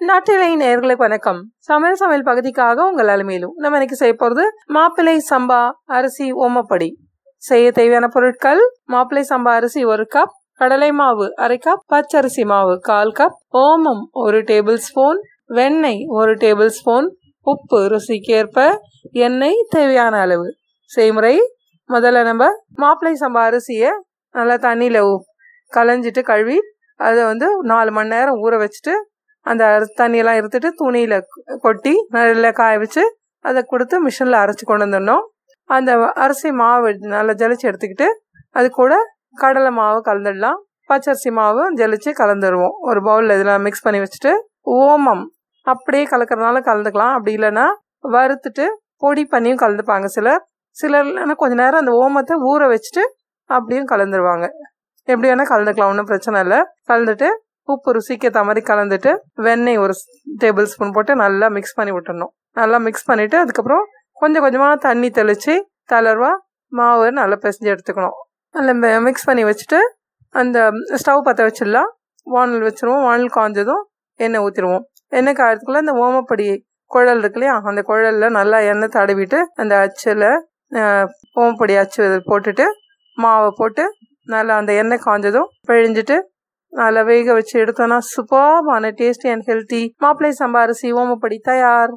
நாட்டிலை நேர்களுக்கு வணக்கம். சமையல் சமையல் பகுதிக்காக உங்கள் அலுமையிலும் நம்ம இன்னைக்கு செய்ய போறது மாப்பிள்ளை சம்பா அரிசி ஓமப்படி. செய்ய தேவையான பொருட்கள் மாப்பிள்ளை சம்பா அரிசி ஒரு கப் கடலை மாவு அரை கப் பச்சரிசி மாவு கால் கப் ஓமம் ஒரு டேபிள் ஸ்பூன் வெண்ணெய் ஒரு டேபிள் ஸ்பூன் உப்பு ருசிக்கேற்ப எண்ணெய் தேவையான அளவு. செய்முறை முதல்ல நம்ம மாப்பிள்ளை சம்பா அரிசியை நல்லா தண்ணியில் கலைஞ்சிட்டு கழுவி அதை வந்து நாலு மணி நேரம் ஊற வச்சுட்டு அந்த தண்ணியெல்லாம் எடுத்துட்டு துணியில் கொட்டி நல்லா காய வச்சு அதை கொடுத்து மிஷினில் அரைச்சி கொண்டு வந்துடணும். அந்த அரிசி மாவு நல்லா ஜலிச்சு எடுத்துக்கிட்டு அது கூட கடலை மாவு கலந்துடலாம். பச்சரிசி மாவு ஜலிச்சு கலந்துருவோம். ஒரு பவுலில் இதெல்லாம் மிக்ஸ் பண்ணி வச்சுட்டு ஓமம் அப்படியே கலக்கிறதுனால கலந்துக்கலாம். அப்படி இல்லைன்னா வறுத்துட்டு பொடி பண்ணியும் கலந்துப்பாங்க சிலர். சிலர் இல்லைன்னா கொஞ்ச நேரம் அந்த ஓமத்தை ஊற வச்சுட்டு அப்படியும் கலந்துருவாங்க. எப்படி வேணால் கலந்துக்கலாம் ஒன்றும் பிரச்சனை இல்லை. கலந்துட்டு உப்பு ருசிக்கு ஏற்ற மாதிரி கலந்துட்டு வெண்ணெய் ஒரு டேபிள் ஸ்பூன் போட்டு நல்லா மிக்ஸ் பண்ணி விட்டுடணும். நல்லா மிக்ஸ் பண்ணிவிட்டு அதுக்கப்புறம் கொஞ்சம் கொஞ்சமாக தண்ணி தெளித்து தளர்வா மாவு நல்லா பிசைஞ்சு எடுத்துக்கணும். நல்லா மிக்ஸ் பண்ணி வச்சுட்டு அந்த ஸ்டவ் பற்ற வச்சிடலாம். வானல் வச்சுருவோம். வானல் காஞ்சதும் எண்ணெய் ஊற்றிடுவோம் எண்ணெய் காயத்துக்குள்ளே அந்த ஓமப்படி குழல் இருக்கு இல்லையா? அந்த குழலில் நல்லா எண்ணெய் தடவிட்டு அந்த அச்சில் ஓமப்பொடி அச்சு போட்டுட்டு மாவை போட்டு நல்லா அந்த எண்ணெய் காய்ஞ்சதும் பிழிஞ்சிட்டு நல்லா வேக வச்சு எடுத்தோன்னா சூப்பர்பான டேஸ்டி அண்ட் ஹெல்த்தி மாப்பிள்ளை சம்பா அரிசி ஓமப்படி தயார்.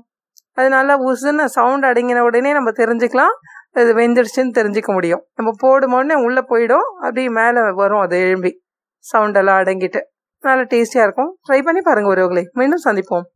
அது நல்லா உசுன்னு சவுண்ட் அடங்கின உடனே நம்ம தெரிஞ்சுக்கலாம். இது வெந்துடுச்சுன்னு தெரிஞ்சுக்க முடியும். நம்ம போடும் உடனே உள்ளே போயிடும். அப்படியே மேலே வரும் அது எழும்பி. சவுண்டெல்லாம் அடங்கிட்டு. நல்லா டேஸ்டியாக இருக்கும். ட்ரை பண்ணி பாருங்கள் ஒருவர்களை மீண்டும் சந்திப்போம்.